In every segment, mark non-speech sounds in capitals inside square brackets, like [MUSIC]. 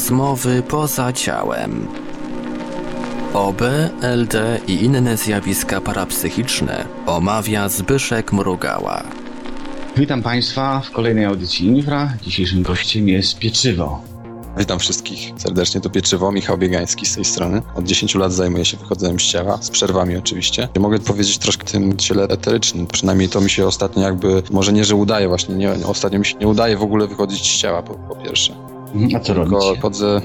Rozmowy poza ciałem. OB, LD i inne zjawiska parapsychiczne omawia Zbyszek Mrugała. Witam Państwa w kolejnej audycji Infra. Dzisiejszym gościem jest Pieczywo. Witam wszystkich serdecznie, to Pieczywo, Michał Biegański z tej strony. Od 10 lat zajmuję się wychodzeniem z ciała, z przerwami oczywiście. Mogę powiedzieć troszkę tym ciele eterycznym, przynajmniej to mi się ostatnio jakby, może nie, że udaje właśnie, nie, ostatnio mi się nie udaje w ogóle wychodzić z ciała po, po pierwsze. Mhm, A co Tylko robicie? chodzę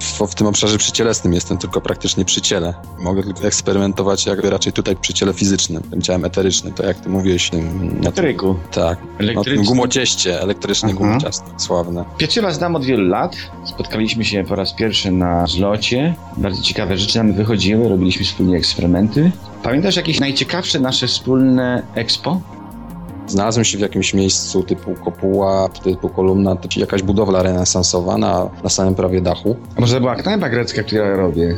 w, w tym obszarze przycielesnym, jestem tylko praktycznie przy ciele. Mogę tylko eksperymentować jakby raczej tutaj przy ciele fizycznym, tym ciałem eterycznym, to jak ty mówiłeś. Tym, tym, Elektryku. tak, na tym Elektryczny. gumocieście, elektryczne Aha. gumociasto, sławne. Pieczywa znam od wielu lat. Spotkaliśmy się po raz pierwszy na zlocie. Bardzo ciekawe rzeczy nam wychodziły, robiliśmy wspólnie eksperymenty. Pamiętasz jakieś najciekawsze nasze wspólne expo? Znalazłem się w jakimś miejscu typu kopuła, typu kolumna, to jakaś budowla renesansowa na, na samym prawie dachu. A może to była knajpa grecka, którą ja robię?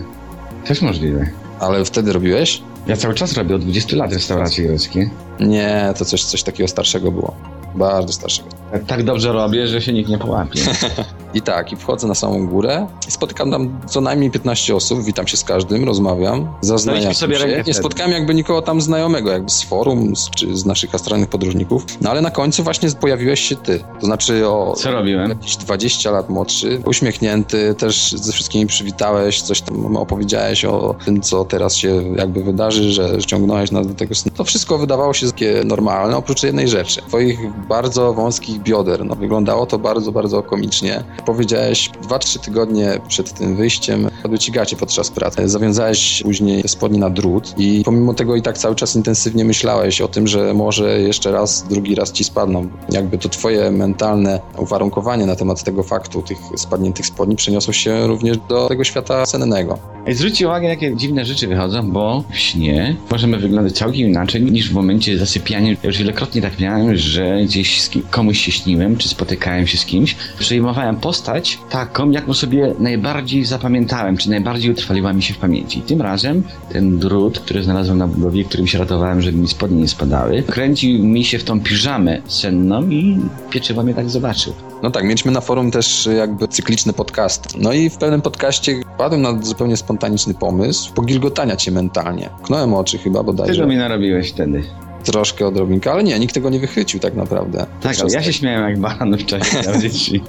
Też możliwe. Ale wtedy robiłeś? Ja cały czas robię od 20 lat restauracje greckie. Nie, to coś, coś takiego starszego było. Bardzo starszego. Tak dobrze robię, że się nikt nie połapie. [LAUGHS] I tak, i wchodzę na samą górę i spotykam tam co najmniej 15 osób, witam się z każdym, rozmawiam, zaznajam sobie się. Nie wtedy. spotkałem jakby nikogo tam znajomego, jakby z forum, z, czy z naszych astralnych podróżników. No ale na końcu właśnie pojawiłeś się ty. To znaczy o Co robiłem? jakieś 20 lat młodszy, uśmiechnięty, też ze wszystkimi przywitałeś, coś tam opowiedziałeś o tym, co teraz się jakby wydarzy, że ściągnąłeś nas do tego snu. To wszystko wydawało się takie normalne, oprócz jednej rzeczy. Twoich bardzo wąskich bioder. No, wyglądało to bardzo, bardzo komicznie. Powiedziałeś 2-3 tygodnie przed tym wyjściem, padły ci gacie podczas pracy. Zawiązałeś później spodnie na drut i pomimo tego i tak cały czas intensywnie myślałeś o tym, że może jeszcze raz, drugi raz ci spadną. Jakby to twoje mentalne uwarunkowanie na temat tego faktu, tych spadniętych spodni przeniosło się również do tego świata sennego. Zwróćcie uwagę, jakie dziwne rzeczy wychodzą, bo w śnie możemy wyglądać całkiem inaczej niż w momencie zasypiania. Już wielokrotnie tak miałem, że gdzieś kim, komuś się śniłem, czy spotykałem się z kimś, przejmowałem postać taką, jaką sobie najbardziej zapamiętałem, czy najbardziej utrwaliła mi się w pamięci. I tym razem ten drut, który znalazłem na budowie, którym się ratowałem, żeby mi spodnie nie spadały, kręcił mi się w tą piżamę senną i pieczywo mnie tak zobaczył. No tak, mieliśmy na forum też jakby cykliczny podcast. No i w pewnym podcaście padłem na zupełnie spontaniczny pomysł pogilgotania cię mentalnie. Knąłem oczy chyba bodajże. Czego mi narobiłeś wtedy? Troszkę odrobinkę, ale nie, nikt tego nie wychwycił tak naprawdę. Tak, ale ja się śmiałem jak baran w czasie audycji. [LAUGHS]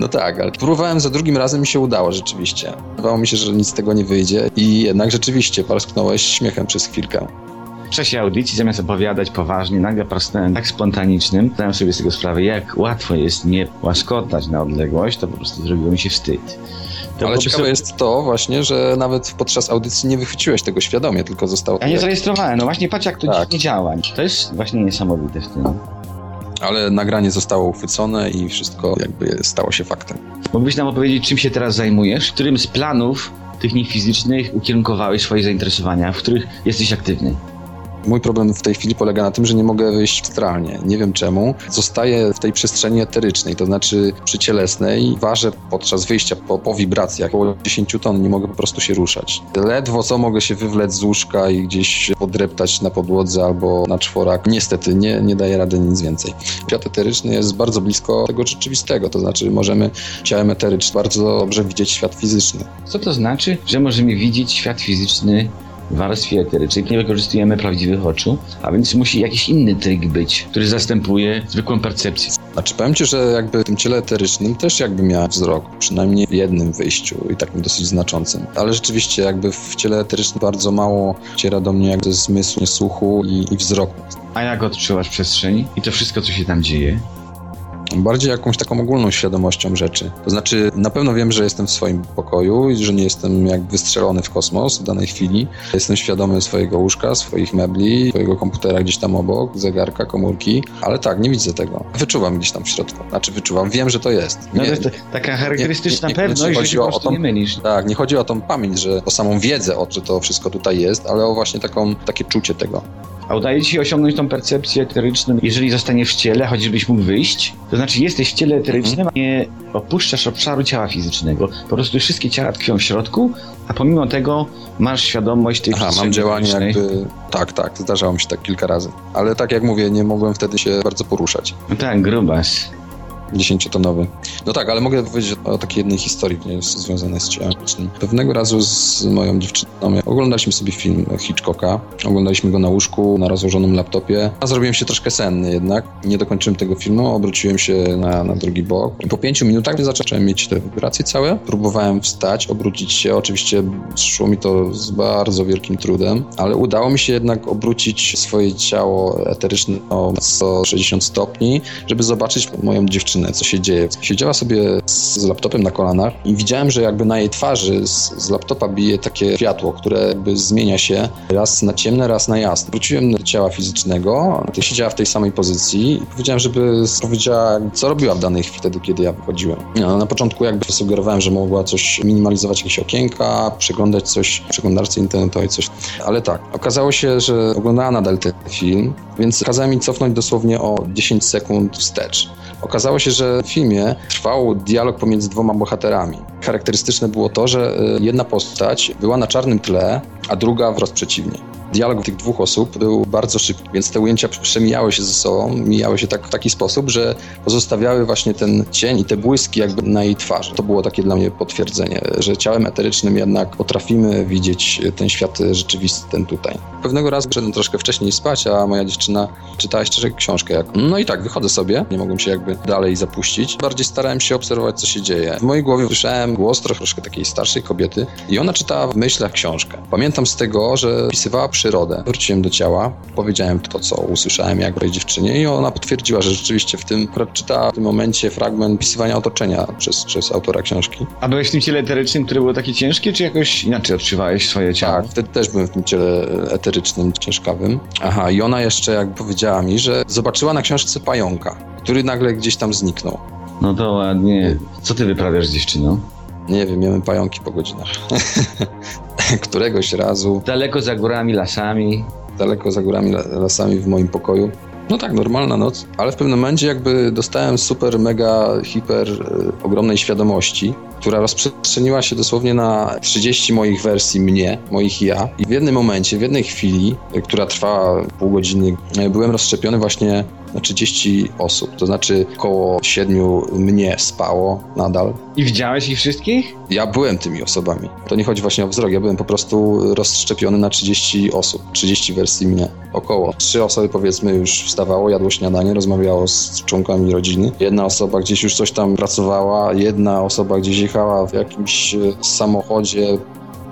No tak, ale próbowałem za drugim razem i się udało rzeczywiście. Wydawało mi się, że nic z tego nie wyjdzie i jednak rzeczywiście parsknąłeś śmiechem przez chwilkę. W czasie audycji, zamiast opowiadać poważnie, nagle prostałem tak spontanicznym, zdałem sobie z tego sprawę, jak łatwo jest nie łaskotać na odległość, to po prostu zrobiło mi się wstyd. To Ale ciekawe jest to właśnie, że nawet podczas audycji nie wychwyciłeś tego świadomie, tylko zostało Ja nie zarejestrowałem, no właśnie patrz jak to Tak. działa. To jest właśnie niesamowite w tym. Ale nagranie zostało uchwycone i wszystko jakby stało się faktem. Mógłbyś nam opowiedzieć, czym się teraz zajmujesz? Którym z planów tych niefizycznych ukierunkowałeś swoje zainteresowania, w których jesteś aktywny? Mój problem w tej chwili polega na tym, że nie mogę wyjść astralnie. Nie wiem czemu. Zostaję w tej przestrzeni eterycznej, to znaczy przycielesnej. Ważę podczas wyjścia po, po wibracjach około 10 ton, nie mogę po prostu się ruszać. Ledwo co mogę się wywlec z łóżka i gdzieś podreptać na podłodze albo na czworak. Niestety nie, nie daje rady nic więcej. Świat eteryczny jest bardzo blisko tego rzeczywistego, to znaczy możemy ciałem eterycznym bardzo dobrze widzieć świat fizyczny. Co to znaczy, że możemy widzieć świat fizyczny warstwie eterycznej, nie wykorzystujemy prawdziwych oczu, a więc musi jakiś inny tryk być, który zastępuje zwykłą percepcję. Znaczy powiem ci, że jakby w tym ciele eterycznym też jakby miałem wzrok, przynajmniej w jednym wyjściu i takim dosyć znaczącym. Ale rzeczywiście jakby w ciele eterycznym bardzo mało ciera do mnie jakby zmysłu, słuchu i, i wzroku. A jak odczuwasz przestrzeń i to wszystko, co się tam dzieje? Bardziej jakąś taką ogólną świadomością rzeczy. To znaczy na pewno wiem, że jestem w swoim pokoju i że nie jestem jakby wystrzelony w kosmos w danej chwili. Jestem świadomy swojego łóżka, swoich mebli, swojego komputera gdzieś tam obok, zegarka, komórki, ale tak, nie widzę tego. Wyczuwam gdzieś tam w środku. Znaczy wyczuwam, wiem, że to jest. No Nie- to jest ta- taka charakterystyczna nie- nie- nie pewność, że chodzi po o prostu tą- nie mylisz. Tak, nie chodzi o tą pamięć, że o samą wiedzę, o że to wszystko tutaj jest, ale o właśnie taką, takie czucie tego. A udaje ci się osiągnąć tą percepcję eteryczną, jeżeli zostaniesz w ciele, choćbyś mógł wyjść? To znaczy jesteś w ciele eterycznym, Mhm. a nie opuszczasz obszaru ciała fizycznego. Po prostu wszystkie ciała tkwią w środku, a pomimo tego masz świadomość tej Aha, mam działanie jakby... Tak, tak, zdarzało mi się tak kilka razy. Ale tak jak mówię, nie mogłem wtedy się bardzo poruszać. No tak, grubas. Dziesięciotonowy. No tak, ale mogę powiedzieć o takiej jednej historii, nie związanej z ciałem. Pewnego razu z moją dziewczyną oglądaliśmy sobie film Hitchcocka. Oglądaliśmy go na łóżku, na rozłożonym laptopie. A zrobiłem się troszkę senny jednak. Nie dokończyłem tego filmu, obróciłem się na, na drugi bok. I po pięciu minutach zacząłem mieć te wibracje całe. Próbowałem wstać, obrócić się. Oczywiście szło mi to z bardzo wielkim trudem, ale udało mi się jednak obrócić swoje ciało eteryczne o 160 stopni, żeby zobaczyć moją dziewczynę, co się dzieje. Siedziała sobie z laptopem na kolanach i widziałem, że jakby na jej twarzy z, z laptopa bije takie światło, które jakby zmienia się raz na ciemne, raz na jasne. Wróciłem do ciała fizycznego, siedziała w tej samej pozycji i powiedziałem, żeby powiedziała, co robiła w danej chwili wtedy, kiedy ja wychodziłem. No, na początku jakby sugerowałem, że mogła coś minimalizować jakieś okienka, przeglądać coś w przeglądarce internetowej, coś. Ale tak, okazało się, że oglądała nadal ten film, więc kazała mi cofnąć dosłownie o 10 sekund wstecz. Okazało się, że w filmie trwał dialog pomiędzy dwoma bohaterami. Charakterystyczne było to, że y, jedna postać była na czarnym tle, a druga wprost przeciwnie dialog tych dwóch osób był bardzo szybki, więc te ujęcia przemijały się ze sobą, mijały się tak, w taki sposób, że pozostawiały właśnie ten cień i te błyski jakby na jej twarzy. To było takie dla mnie potwierdzenie, że ciałem eterycznym jednak potrafimy widzieć ten świat rzeczywisty, ten tutaj. Pewnego razu szedłem troszkę wcześniej spać, a moja dziewczyna czytała jeszcze książkę. Jak... No i tak, wychodzę sobie, nie mogłem się jakby dalej zapuścić. Bardziej starałem się obserwować, co się dzieje. W mojej głowie słyszałem głos troszkę takiej starszej kobiety i ona czytała w myślach książkę. Pamiętam z tego, że pisywała przyrodę. Wróciłem do ciała, powiedziałem to, co usłyszałem jak tej dziewczynie i ona potwierdziła, że rzeczywiście w tym, czytała w tym momencie fragment opisywania otoczenia przez, przez autora książki. A byłeś w tym ciele eterycznym, które było takie ciężkie, czy jakoś inaczej odczuwałeś swoje ciało? Tak, wtedy też byłem w tym ciele eterycznym, ciężkawym. Aha, i ona jeszcze jak powiedziała mi, że zobaczyła na książce pająka, który nagle gdzieś tam zniknął. No to ładnie. Co ty wyprawiasz z dziewczyną? Nie wiem, miałem pająki po godzinach. [LAUGHS] Któregoś razu. Daleko za górami, lasami. Daleko za górami, lasami w moim pokoju. No tak, normalna noc, ale w pewnym momencie jakby dostałem super, mega, hiper, y, ogromnej świadomości, która rozprzestrzeniła się dosłownie na 30 moich wersji mnie, moich ja. I w jednym momencie, w jednej chwili, y, która trwała pół godziny, y, byłem rozszczepiony właśnie na 30 osób. To znaczy około 7 mnie spało nadal. I widziałeś ich wszystkich? Ja byłem tymi osobami. To nie chodzi właśnie o wzrok, ja byłem po prostu rozszczepiony na 30 osób, 30 wersji mnie. Około. Trzy osoby powiedzmy już wstawało, jadło śniadanie, rozmawiało z członkami rodziny. Jedna osoba gdzieś już coś tam pracowała, jedna osoba gdzieś jechała w jakimś e, samochodzie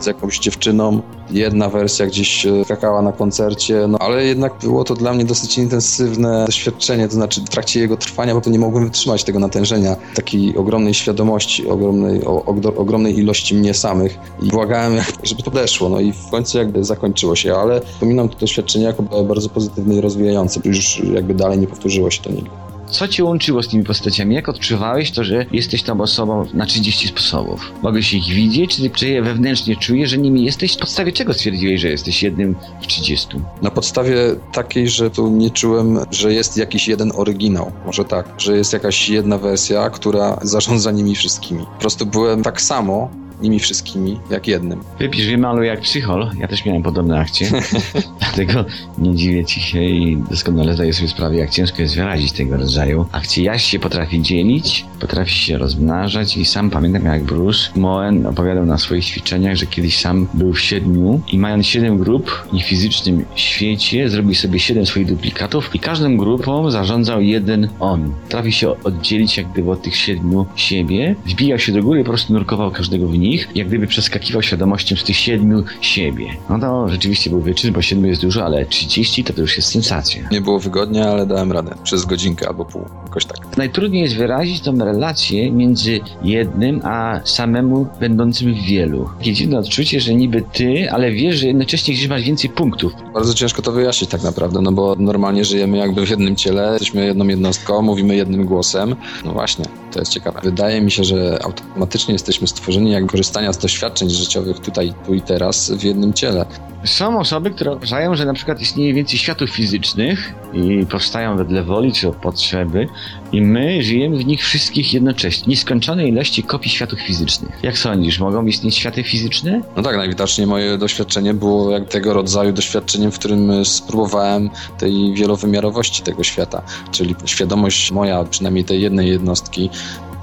jakąś dziewczyną. Jedna wersja gdzieś e, skakała na koncercie, no ale jednak było to dla mnie dosyć intensywne doświadczenie, to znaczy w trakcie jego trwania, bo to nie mogłem wytrzymać tego natężenia, takiej ogromnej świadomości, ogromnej, o, o, ogromnej ilości mnie samych i błagałem, żeby to deszło, no i w końcu jakby zakończyło się, ale wspominam to doświadczenie jako bardzo pozytywne i rozwijające, już jakby dalej nie powtórzyło się to nigdy. Co cię łączyło z tymi postaciami? Jak odczuwałeś to, że jesteś tą osobą na 30 sposobów? Mogłeś ich widzieć, czy, czy je wewnętrznie czujesz, że nimi jesteś? W podstawie czego stwierdziłeś, że jesteś jednym w 30? Na podstawie takiej, że tu nie czułem, że jest jakiś jeden oryginał. Może tak, że jest jakaś jedna wersja, która zarządza nimi wszystkimi. Po prostu byłem tak samo, nimi wszystkimi, jak jednym. Wypisz, wymaluj jak psychol. Ja też miałem podobne akcje. [LAUGHS] Dlatego nie dziwię ci się i doskonale zdaję sobie sprawę, jak ciężko jest wyrazić tego rodzaju akcje. Jaś się potrafi dzielić, potrafi się rozmnażać i sam pamiętam, jak Bruce Moen opowiadał na swoich ćwiczeniach, że kiedyś sam był w siedmiu i mając siedem grup i w fizycznym świecie zrobił sobie siedem swoich duplikatów i każdą grupą zarządzał jeden on. Potrafi się oddzielić jak gdyby od tych siedmiu siebie, wbijał się do góry i po prostu nurkował każdego w nich, jak gdyby przeskakiwał świadomością z tych siedmiu siebie. No to rzeczywiście był wyczyn, bo siedmiu jest dużo, ale 30 to, to już jest sensacja. Nie było wygodnie, ale dałem radę. Przez godzinkę albo pół, jakoś tak. Najtrudniej jest wyrazić tą relację między jednym a samemu będącym w wielu. Takie dziwne odczucie, że niby ty, ale wiesz, że jednocześnie gdzieś masz więcej punktów. Bardzo ciężko to wyjaśnić tak naprawdę, no bo normalnie żyjemy jakby w jednym ciele, jesteśmy jedną jednostką, mówimy jednym głosem. No właśnie, to jest ciekawe. Wydaje mi się, że automatycznie jesteśmy stworzeni jakby korzystania z doświadczeń życiowych tutaj, tu i teraz w jednym ciele. Są osoby, które uważają, że na przykład istnieje więcej światów fizycznych i powstają wedle woli czy potrzeby i my żyjemy w nich wszystkich jednocześnie. Nieskończonej ilości kopii światów fizycznych. Jak sądzisz, mogą istnieć światy fizyczne? No tak, najwidoczniej moje doświadczenie było jak tego rodzaju doświadczeniem, w którym spróbowałem tej wielowymiarowości tego świata, czyli świadomość moja, przynajmniej tej jednej jednostki,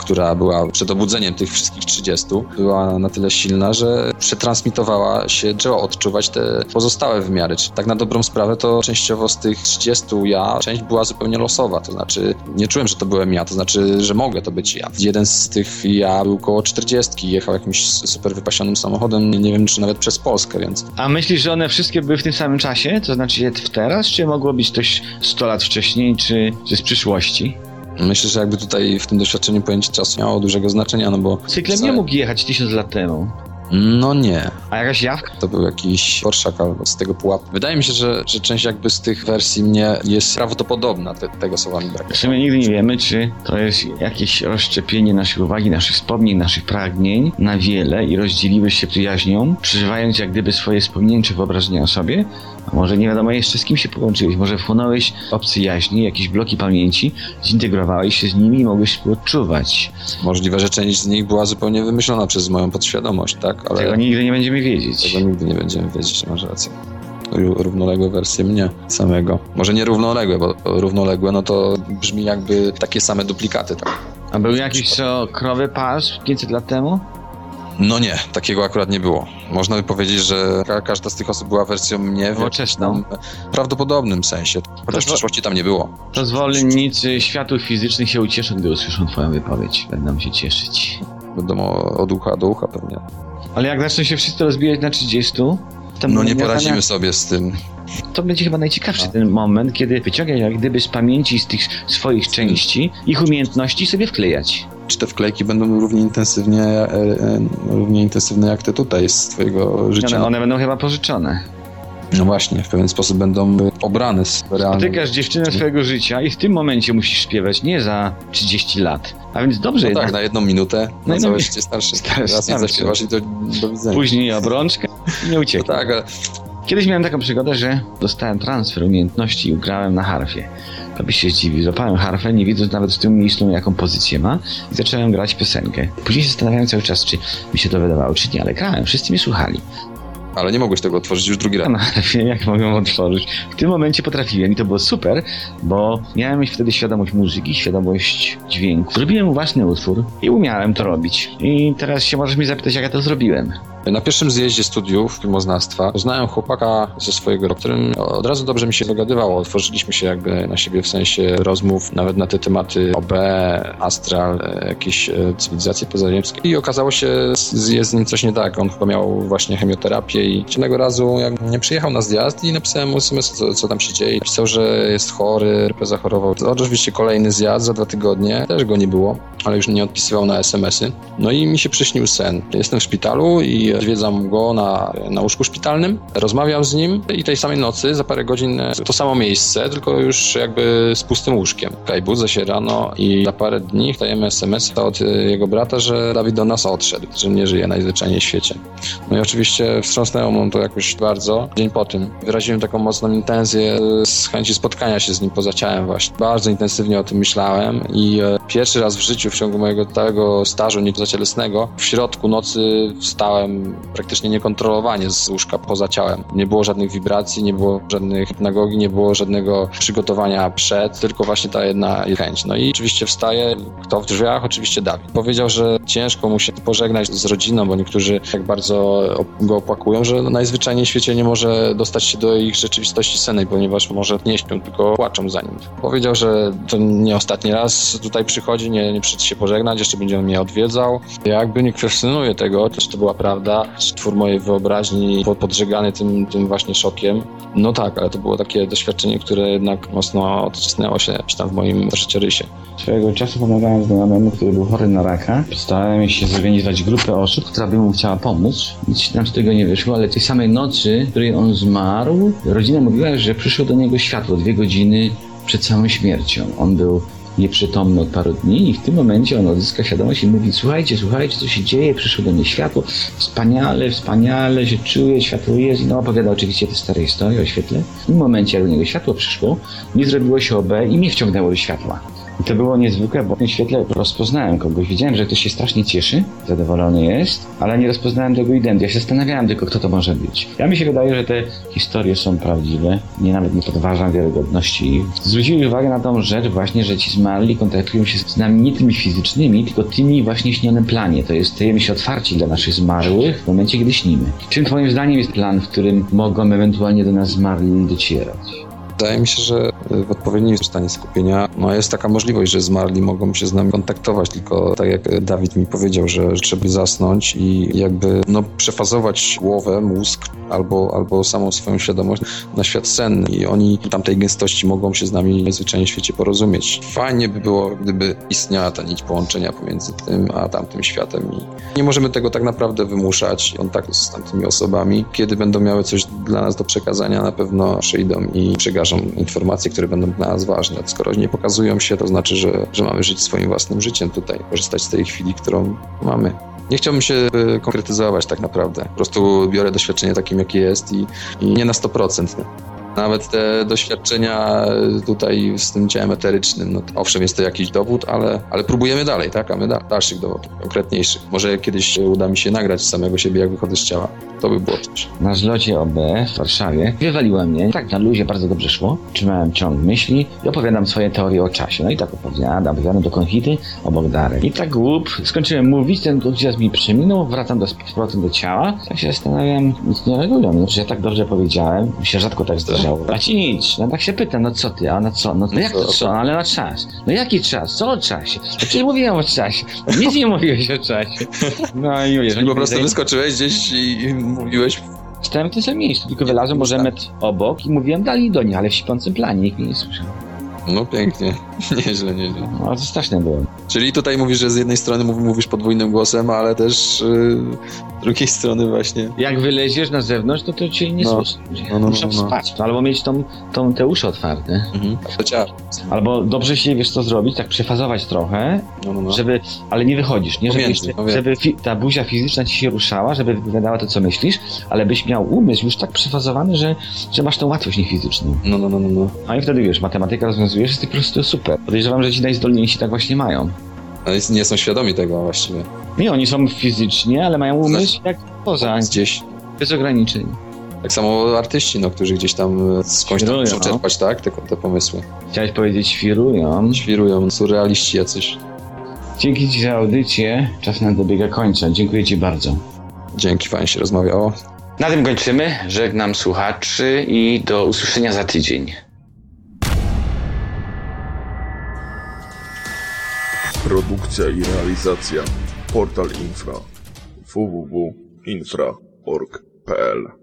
która była przed obudzeniem tych wszystkich 30, była na tyle silna, że przetransmitowała się, trzeba odczuwać te pozostałe wymiary. Czyli tak na dobrą sprawę to częściowo z tych 30 ja, część była zupełnie losowa, to znaczy nie czułem, że to byłem ja, to znaczy, że mogę to być ja. Jeden z tych ja był koło 40, jechał jakimś super wypasionym samochodem, nie wiem czy nawet przez Polskę, więc... A myślisz, że one wszystkie były w tym samym czasie? To znaczy w teraz, czy mogło być coś 100 lat wcześniej, czy, czy z przyszłości? Myślę, że jakby tutaj w tym doświadczeniu pojęcie czasu miało dużego znaczenia, no bo... Cyklem nie mógł jechać tysiąc lat temu. No nie. A jakaś jawka? To był jakiś Porszak albo z tego pułapu. Wydaje mi się, że, że część jakby z tych wersji mnie jest prawdopodobna, te, tego słowa mi brakuje. W sumie nigdy nie wiemy, czy to jest jakieś rozszczepienie naszej uwagi, naszych wspomnień, naszych pragnień na wiele i rozdzieliły się przyjaźnią, przeżywając jak gdyby swoje wspomnienia czy wyobrażenia o sobie, a może nie wiadomo jeszcze z kim się połączyłeś, może wchłonąłeś obcy jaźni, jakieś bloki pamięci, zintegrowałeś się z nimi i mogłeś współodczuwać. Możliwe, że część z nich była zupełnie wymyślona przez moją podświadomość, tak? Ale tego nigdy nie będziemy wiedzieć. Tego nigdy nie będziemy wiedzieć, masz rację. Równoległe wersje mnie samego. Może nie równoległe, bo równoległe no to brzmi jakby takie same duplikaty, tak? A był jakiś co krowy pas 500 lat temu? No nie, takiego akurat nie było. Można by powiedzieć, że ka każda z tych osób była wersją mnie w Nowoczesną. prawdopodobnym sensie. Chociaż w przeszłości tam nie było. To zwolennicy światów fizycznych się ucieszą, gdy usłyszą twoją wypowiedź. Będą się cieszyć. Będą od ucha do ucha pewnie. Ale jak zaczną się wszyscy rozbijać na 30, to no nie poradzimy sobie z tym. To będzie chyba najciekawszy ten moment, kiedy wyciągasz jak gdyby z pamięci z tych swoich części ich umiejętności sobie wklejać. Czy te wklejki będą równie intensywnie, e, e, równie intensywne jak te tutaj z twojego życia? One, one będą chyba pożyczone. No właśnie, w pewien sposób będą obrane z realnym... Spotykasz dziewczynę swojego życia i w tym momencie musisz śpiewać nie za 30 lat. A więc dobrze no tak, na jedną minutę, na, na całe życie starszy. starszy Raz nie zaśpiewasz i do, do widzenia. Później obrączkę i nie uciekł. No tak, ale... Kiedyś miałem taką przygodę, że dostałem transfer umiejętności i ugrałem na harfie. To byś się zdziwił. Złapałem harfę, nie widząc nawet w tym miejscu, jaką pozycję ma i zacząłem grać piosenkę. Później się zastanawiałem cały czas, czy mi się to wydawało, czy nie, ale grałem. Wszyscy mnie słuchali. Ale nie mogłeś tego otworzyć już drugi raz. No, [LAUGHS] jak mogłem otworzyć. W tym momencie potrafiłem i to było super, bo miałem mieć wtedy świadomość muzyki, świadomość dźwięku. Zrobiłem własny utwór i umiałem to robić. I teraz się możesz mi zapytać, jak ja to zrobiłem. Na pierwszym zjeździe studiów filmoznawstwa poznałem chłopaka ze swojego roku, którym od razu dobrze mi się dogadywało. Otworzyliśmy się jakby na siebie w sensie rozmów nawet na te tematy OB, astral, jakieś e, cywilizacje pozaziemskie. I okazało się, jest z nim coś nie tak. On chyba miał właśnie chemioterapię i jednego razu jak nie przyjechał na zjazd i napisałem mu SMS, co, co tam się dzieje. Pisał, że jest chory, RP zachorował. Oczywiście kolejny zjazd za dwa tygodnie, też go nie było, ale już nie odpisywał na SMS-y. No i mi się przyśnił sen. Jestem w szpitalu i odwiedzam go na, na łóżku szpitalnym, rozmawiam z nim i tej samej nocy, za parę godzin, to samo miejsce, tylko już jakby z pustym łóżkiem. Kaj budzę się rano i za parę dni dostajemy SMS od jego brata, że Dawid do nas odszedł, że nie żyje najzwyczajniej w świecie. No i oczywiście wstrząsnęło mu to jakoś bardzo. Dzień po tym wyraziłem taką mocną intensję z chęci spotkania się z nim poza ciałem właśnie. Bardzo intensywnie o tym myślałem i e, pierwszy raz w życiu w ciągu mojego całego stażu niepozacielesnego w środku nocy wstałem praktycznie niekontrolowanie z łóżka poza ciałem. Nie było żadnych wibracji, nie było żadnych hypnagogi, nie było żadnego przygotowania przed, tylko właśnie ta jedna chęć. No i oczywiście wstaje, kto w drzwiach? Oczywiście Dawid. Powiedział, że ciężko mu się pożegnać z rodziną, bo niektórzy tak bardzo go opłakują, że najzwyczajniej w świecie nie może dostać się do ich rzeczywistości sennej, ponieważ może nie śpią, tylko płaczą za nim. Powiedział, że to nie ostatni raz tutaj przychodzi, nie, nie przyjdzie się pożegnać, jeszcze będzie on mnie odwiedzał. Ja jakby nie kwestionuję tego, czy to była prawda, twór mojej wyobraźni podżegany tym, tym właśnie szokiem. No tak, ale to było takie doświadczenie, które jednak mocno odcisnęło się tam w moim życiorysie. Swojego czasu pomagałem znajomemu, który był chory na raka. Starałem się zorganizować grupę osób, która by mu chciała pomóc. Nic nam z tego nie wyszło, ale tej samej nocy, w której on zmarł, rodzina mówiła, że przyszło do niego światło dwie godziny przed samą śmiercią. On był nieprzytomny od paru dni i w tym momencie on odzyska świadomość i mówi, słuchajcie, słuchajcie, co się dzieje, przyszło do mnie światło, wspaniale, wspaniale się czuję, światło jest i no opowiada oczywiście te stare historie o świetle. W tym momencie, jak do niego światło przyszło, nie zrobiło się OB i mnie wciągnęło do światła. I to było niezwykłe, bo w tym świetle rozpoznałem kogoś. Widziałem, że ktoś się strasznie cieszy, zadowolony jest, ale nie rozpoznałem tego identu. Ja się zastanawiałem tylko, kto to może być. Ja mi się wydaje, że te historie są prawdziwe. Nie nawet nie podważam wiarygodności ich. Zwróciłem uwagę na tą rzecz właśnie, że ci zmarli kontaktują się z nami nie tymi fizycznymi, tylko tymi właśnie śnionym planie. To jest, stajemy się otwarci dla naszych zmarłych w momencie, kiedy śnimy. Czym twoim zdaniem jest plan, w którym mogą ewentualnie do nas zmarli docierać? Wydaje mi się, że w odpowiednim stanie skupienia no jest taka możliwość, że zmarli mogą się z nami kontaktować, tylko tak jak Dawid mi powiedział, że trzeba zasnąć i jakby no, przefazować głowę, mózg albo, albo samą swoją świadomość na świat senny i oni tamtej gęstości mogą się z nami najzwyczajniej w świecie porozumieć. Fajnie by było, gdyby istniała ta nić połączenia pomiędzy tym a tamtym światem i nie możemy tego tak naprawdę wymuszać, kontaktu z tamtymi osobami. Kiedy będą miały coś dla nas do przekazania, na pewno przyjdą i przekażą informacje, które będą dla nas ważne. Skoro nie pokazują się, to znaczy, że, że mamy żyć swoim własnym życiem tutaj, korzystać z tej chwili, którą mamy. Nie chciałbym się e, konkretyzować tak naprawdę. Po prostu biorę doświadczenie takim, jakie jest i, i nie na 100%. Nie? Nawet te doświadczenia tutaj z tym ciałem eterycznym, no owszem, jest to jakiś dowód, ale, ale próbujemy dalej, tak? A my da, dalszych dowodów, konkretniejszych. Może kiedyś uda mi się nagrać samego siebie, jak wychodzę z ciała. To by było coś. Na zlocie OB w Warszawie wywaliła mnie. Tak na luzie bardzo dobrze szło. Trzymałem ciąg myśli i opowiadam swoje teorie o czasie. No i tak opowiadam, opowiadam do konfity obok Darek. I tak łup, skończyłem mówić, ten entuzjazm mi przeminął, wracam do, z powrotem do ciała. Tak się zastanawiam, nic nie reagują. No, że ja tak dobrze powiedziałem, mi się rzadko tak zdarzało. A ci nic. No tak się pytam, no co ty, a na co? No, no jak to co? No, ale na czas. No jaki czas? Co o czasie? No przecież mówiłem o czasie. Nic nie mówiłeś o czasie. No i mówię, Czyli po prostu wyskoczyłeś gdzieś i mówiłeś Stałem w tym samym miejscu, tylko wylazłem może metr obok i mówiłem dalej do nich, ale w śpiącym planie, nikt mnie nie słyszał. No pięknie, [LAUGHS] nieźle, nieźle. No, to straszne było. Czyli tutaj mówisz, że z jednej strony mów- mówisz podwójnym głosem, ale też z drugiej strony właśnie. Jak wyleziesz na zewnątrz, to to cię nie No. słyszy. No, no, Muszą no, no. spać. Albo mieć tą, tą, te uszy otwarte. Mhm. Albo dobrze się, wiesz co zrobić, tak przefazować trochę, No, no, no. żeby, ale nie wychodzisz, nie? Żeby, Pomiędzy, no wiem. żeby fi, ta buzia fizyczna ci się ruszała, żeby wypowiadała to, co myślisz, ale byś miał umysł już tak przefazowany, że, że masz tą łatwość niefizyczną. No, no, no, no, no. No i wtedy wiesz, matematyka rozwiązujesz, jest po prostu super. Podejrzewam, że ci najzdolniejsi tak właśnie mają. Ale nie są świadomi tego właściwie. Nie, oni są fizycznie, ale mają umysł jak poza, Gdzieś. bez ograniczeń. Tak samo artyści, no, którzy gdzieś tam skądś tam muszą czerpać, tak? Te, te pomysły. Chciałeś powiedzieć świrują. Świrują, surrealiści jacyś. Dzięki Ci za audycję. Czas nam dobiega końca. Dziękuję Ci bardzo. Dzięki, fajnie się rozmawiało. Na tym kończymy. Żegnam słuchaczy i do usłyszenia za tydzień. Produkcja i realizacja Portal Infra www.infra.org.pl